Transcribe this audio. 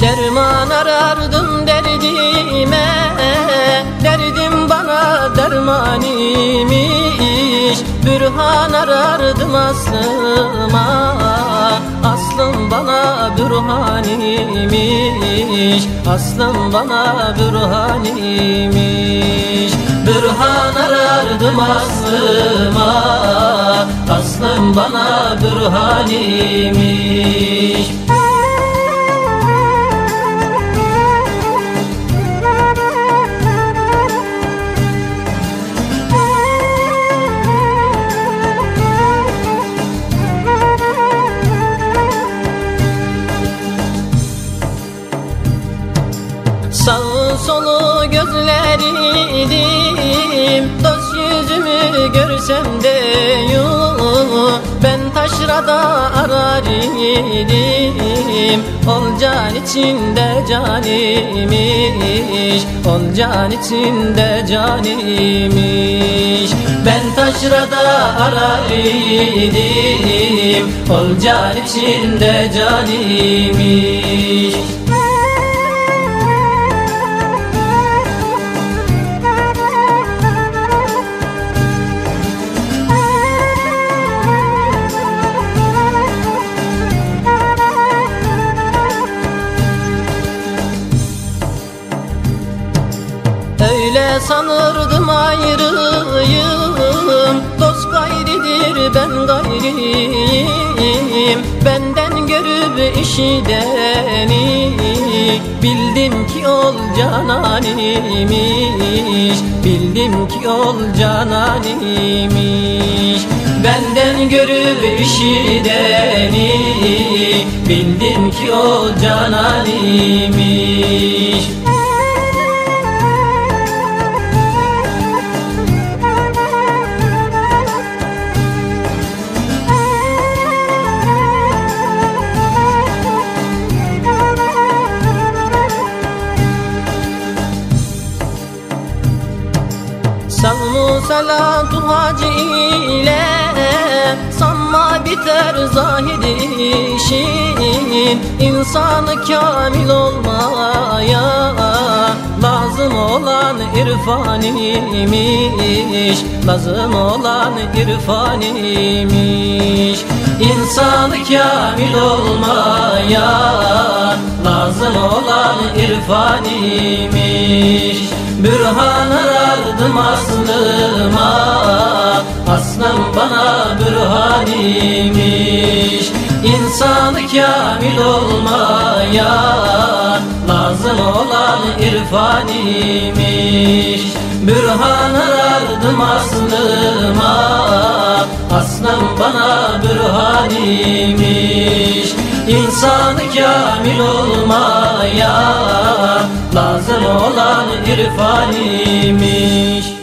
Derman arardım derdime Derdim bana derman imiş. Bürhan arardım aslıma Aslım bana bürhan imiş. Aslım bana bürhan imiş. Bürhan arardım aslıma Aslım bana bürhan imiş solu gözleridim. Dost yüzümü görsem de yok Ben taşrada arar idim. Ol can içinde canimiş Ol can içinde canimiş Ben taşrada arar idim Ol can içinde canimiş sanırdım ayrıyım Dost gayridir ben gayriyim. Benden görüp işideni Bildim ki ol cananimiş Bildim ki ol cananimiş Benden görüp işideni Bildim ki ol cananimiş salatu hacı ile Sanma biter zahid işin İnsanı kamil olmaya olan irfan imiş Lazım olan irfan imiş İnsanı kamil olmaya Lazım olan irfan imiş Bürhan arardım aslıma Aslım bana bürhan imiş İnsanı kamil olmaya Lazım olan irfan imiş Bürhan arardım aslıma Aslım bana bürhan imiş İnsanı kamil olmaya Lazım olan irfan imiş